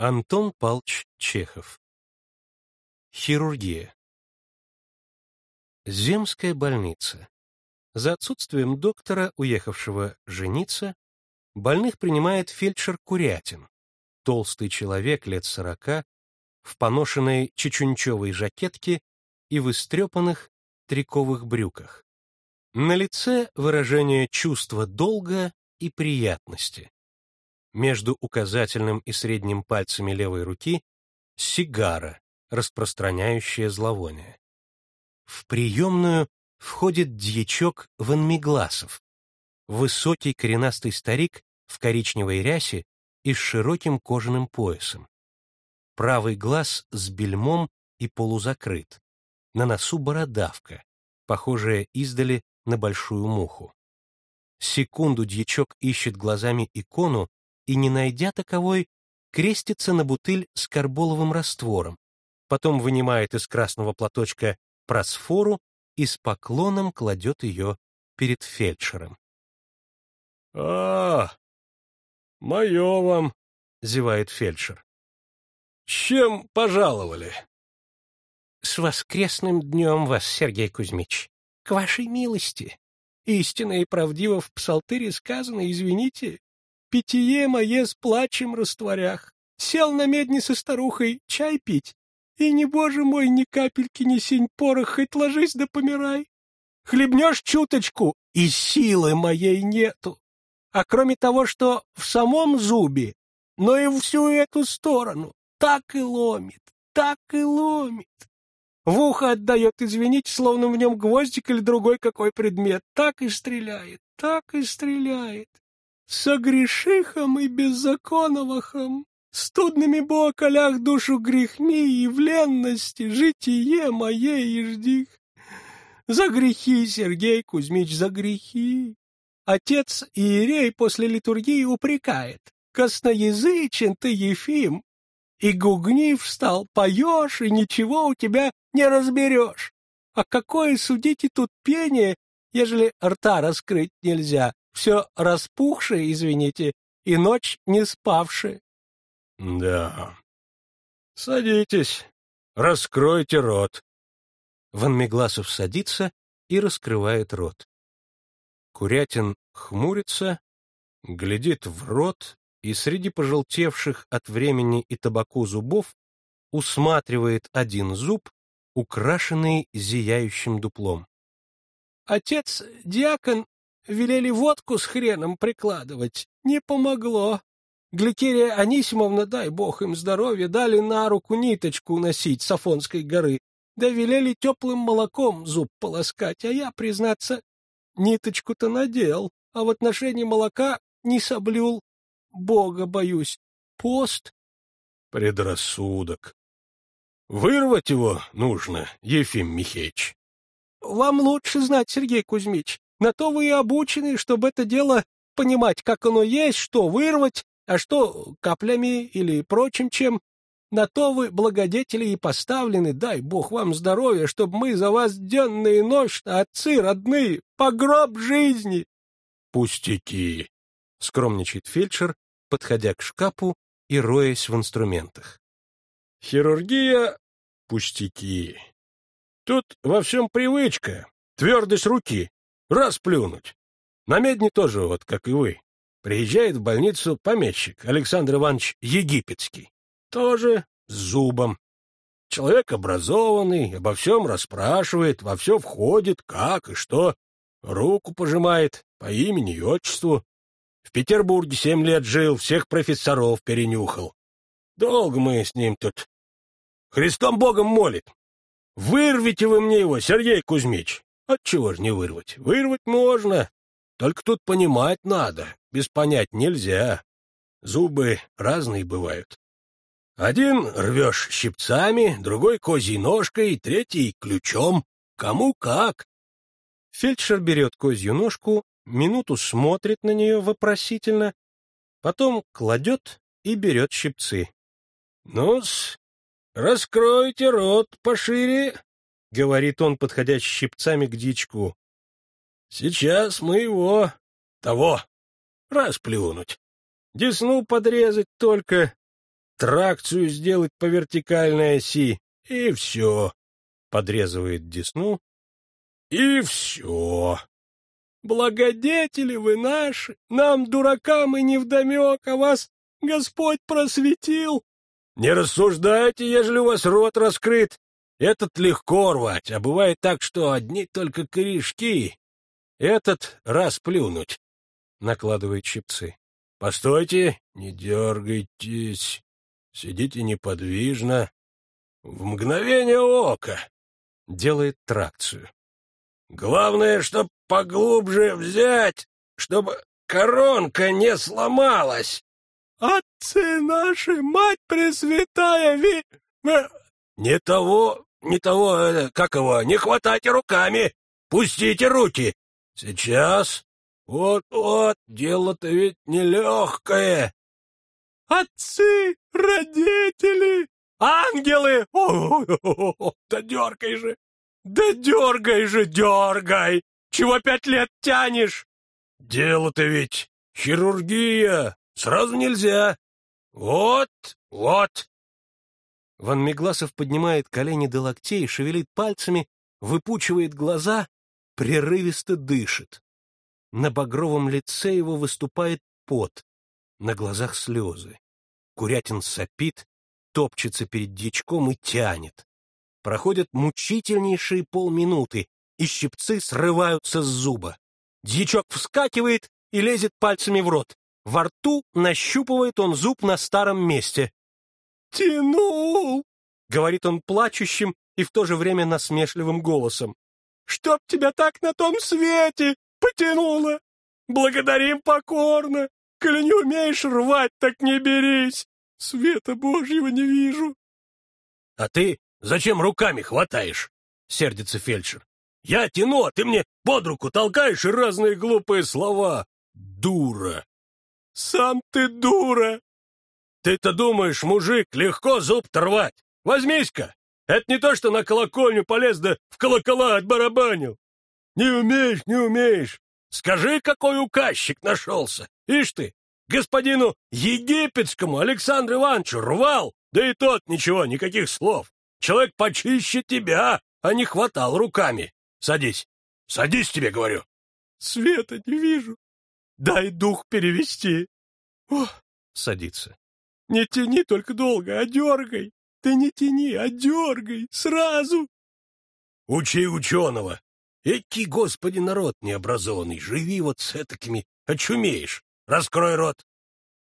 Антон Палч Чехов Хирургия Земская больница. За отсутствием доктора, уехавшего жениться, больных принимает фельдшер Курятин, толстый человек лет сорока, в поношенной чечунчевой жакетке и в истрепанных триковых брюках. На лице выражение чувства долга и приятности. Между указательным и средним пальцами левой руки сигара, распространяющая зловоние. В приемную входит дьячок Ванмигласов, высокий коренастый старик в коричневой рясе и с широким кожаным поясом. Правый глаз с бельмом и полузакрыт. На носу бородавка, похожая издали на большую муху. Секунду дьячок ищет глазами икону и, не найдя таковой, крестится на бутыль с карболовым раствором, потом вынимает из красного платочка просфору и с поклоном кладет ее перед фельдшером. — А, мое вам, — зевает фельдшер. — Чем пожаловали? — С воскресным днем вас, Сергей Кузьмич. К вашей милости. Истинно и правдиво в псалтыре сказано, извините, питье мое с плачем растворях. Сел на медне со старухой чай пить, и не, боже мой, ни капельки не синь порох, хоть ложись да помирай. Хлебнешь чуточку, и силы моей нету. А кроме того, что в самом зубе, но и всю эту сторону, так и ломит, так и ломит. В ухо отдает, извините, словно в нем гвоздик или другой какой предмет. Так и стреляет, так и стреляет. Согрешихом и беззаконовахом, студными боколях душу грехни и в ленности житие моей ждих. За грехи, Сергей Кузьмич, за грехи. Отец Иерей после литургии упрекает. Косноязычен ты, Ефим, и гугнив стал, поешь, и ничего у тебя не разберешь. А какое, судите, тут пение, ежели рта раскрыть нельзя, все распухшее, извините, и ночь не спавшая. — Да. Садитесь, раскройте рот. Ван Мегласов садится и раскрывает рот. Курятин хмурится, глядит в рот и среди пожелтевших от времени и табаку зубов усматривает один зуб, украшенный зияющим дуплом. Отец, диакон, велели водку с хреном прикладывать. Не помогло. Гликерия Анисимовна, дай бог им здоровья, дали на руку ниточку носить с Афонской горы, да велели теплым молоком зуб полоскать, а я, признаться, ниточку-то надел, а в отношении молока не соблюл. Бога боюсь. Пост? Предрассудок. Вырвать его нужно, Ефим Михеич. Вам лучше знать, Сергей Кузьмич. На то вы и обучены, чтобы это дело понимать, как оно есть, что вырвать, а что каплями или прочим чем. На то вы, благодетели, и поставлены, дай бог вам здоровья, чтобы мы за вас денно и ночь, отцы родные, по гроб жизни. Пустяки, — скромничает фельдшер, подходя к шкафу и роясь в инструментах. «Хирургия — пустяки. Тут во всем привычка, твердость руки, расплюнуть. На медне тоже, вот как и вы. Приезжает в больницу помещик Александр Иванович Египетский. Тоже с зубом. Человек образованный, обо всем расспрашивает, во все входит, как и что. Руку пожимает по имени и отчеству. В Петербурге семь лет жил, всех профессоров перенюхал. Долго мы с ним тут. Христом Богом молит. Вырвите вы мне его, Сергей Кузьмич. Отчего ж не вырвать? Вырвать можно. Только тут понимать надо. Без понять нельзя. Зубы разные бывают. Один рвешь щипцами, другой козьей ножкой, третий ключом. Кому как. Фельдшер берет козью ножку минуту смотрит на нее вопросительно, потом кладет и берет щипцы. — Ну-с, раскройте рот пошире, — говорит он, подходя щипцами к дичку. — Сейчас мы его... того... расплюнуть. Десну подрезать только. тракцию сделать по вертикальной оси, и все. Подрезывает десну, и все. Благодетели вы наши, нам, дуракам, и невдомек, а вас Господь просветил. Не рассуждайте, ежели у вас рот раскрыт. Этот легко рвать, а бывает так, что одни только корешки. Этот раз плюнуть, — накладывает щипцы. Постойте, не дергайтесь, сидите неподвижно. В мгновение ока делает тракцию. Главное, чтоб поглубже взять, чтобы коронка не сломалась. Отцы наши, мать пресвятая, ви... Не того, не того, э, как его, не хватайте руками, пустите руки. Сейчас. Вот-вот, дело-то ведь нелегкое. Отцы, родители, ангелы! О, -о, -о, -о да дергай же! Да дергай же, дергай! Чего пять лет тянешь? Дело-то ведь хирургия, сразу нельзя. Вот, вот. Ван Мегласов поднимает колени до локтей, шевелит пальцами, выпучивает глаза, прерывисто дышит. На багровом лице его выступает пот, на глазах слезы. Курятин сопит, топчется перед дичком и тянет. Проходят мучительнейшие полминуты, и щипцы срываются с зуба. Дьячок вскакивает и лезет пальцами в рот. Во рту нащупывает он зуб на старом месте. «Тянул!» — говорит он плачущим и в то же время насмешливым голосом. «Чтоб тебя так на том свете потянуло! Благодарим покорно! Коли не умеешь рвать, так не берись! Света Божьего не вижу!» «А ты зачем руками хватаешь?» — сердится фельдшер. «Я тяну, а ты мне под руку толкаешь и разные глупые слова! Дура!» «Сам ты дура!» «Ты-то думаешь, мужик, легко зуб рвать? Возьмись-ка! Это не то, что на колокольню полез да в колокола отбарабанил! Не умеешь, не умеешь! Скажи, какой указчик нашелся! Ишь ты, господину египетскому Александру Ивановичу рвал, да и тот ничего, никаких слов! Человек почище тебя, а не хватал руками! Садись! Садись, тебе говорю!» «Света не вижу! Дай дух перевести!» Ох, садится. Не тяни только долго, а дергай. Ты не тяни, а дергай сразу. Учи ученого. Эки, господи, народ необразованный, живи вот с этакими, очумеешь. Раскрой рот.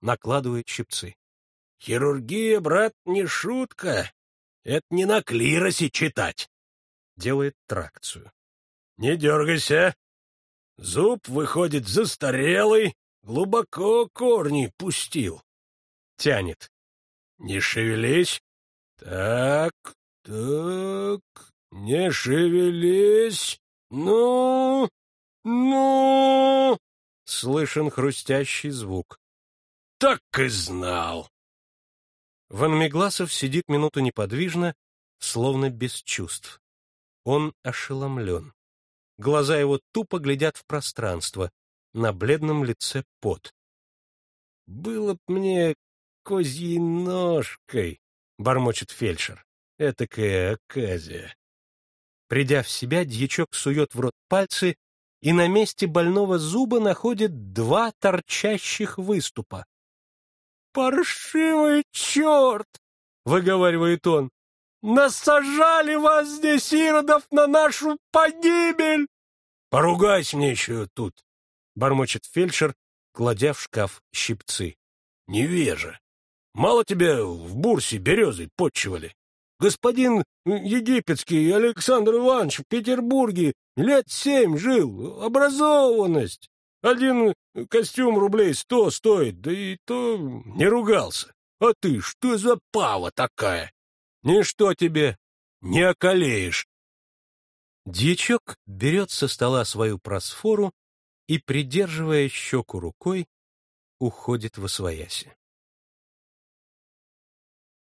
Накладывает щипцы. Хирургия, брат, не шутка. Это не на клиросе читать. Делает тракцию. Не дергайся. Зуб выходит застарелый, глубоко корни пустил тянет. Не шевелись. Так, так, не шевелись. Ну, ну. Слышен хрустящий звук. Так и знал. Ван Мегласов сидит минуту неподвижно, словно без чувств. Он ошеломлен. Глаза его тупо глядят в пространство, на бледном лице пот. «Было б мне козьей ножкой, — бормочет фельдшер. Этакая оказия. Придя в себя, дьячок сует в рот пальцы и на месте больного зуба находит два торчащих выступа. «Паршивый черт!» — выговаривает он. «Насажали вас здесь, иродов, на нашу погибель!» «Поругайся мне еще тут!» — бормочет фельдшер, кладя в шкаф щипцы. «Невежа! Мало тебя в бурсе березой подчивали? Господин египетский Александр Иванович в Петербурге лет семь жил, образованность. Один костюм рублей сто стоит, да и то не ругался. А ты что за пава такая? Ничто тебе не околеешь. Дьячок берет со стола свою просфору и, придерживая щеку рукой, уходит во свояси.